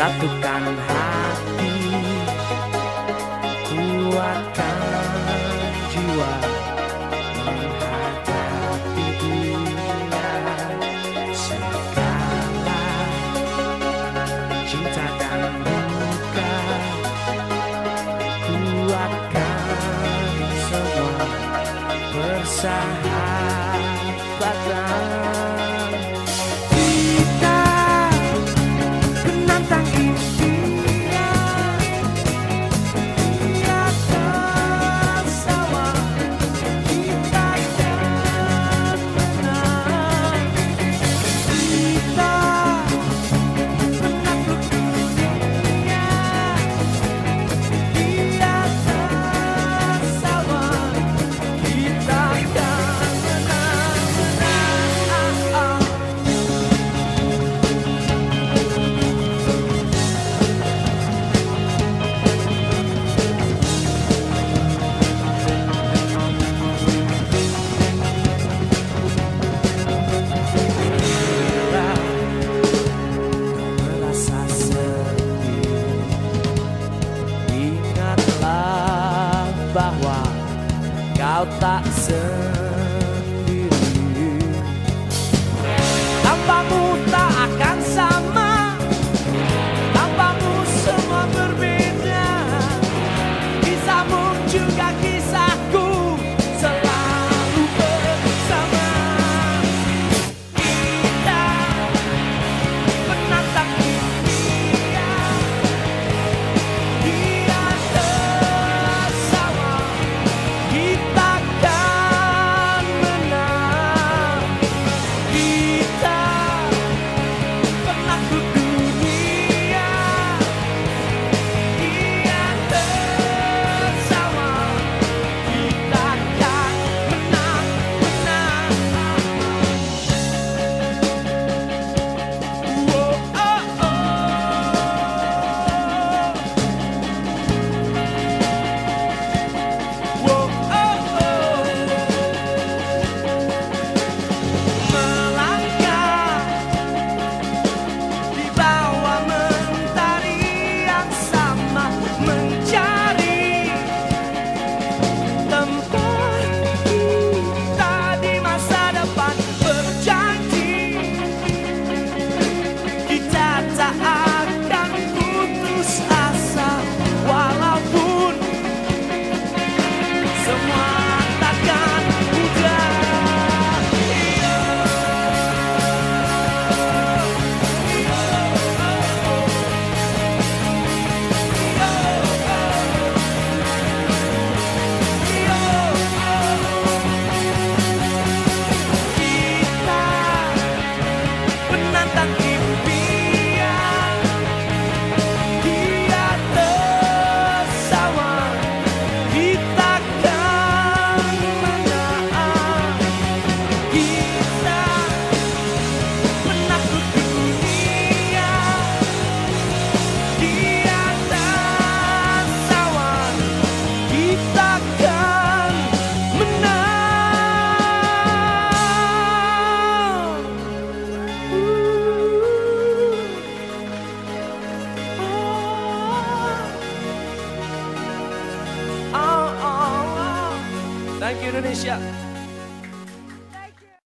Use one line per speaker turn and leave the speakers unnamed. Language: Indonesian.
Satukan hati Kuatkan jiwa Menghadapi dunia Segala. Cinta dan muka Kuatkan semua Bersama bahwa kau tak sendiri Thank you Indonesia.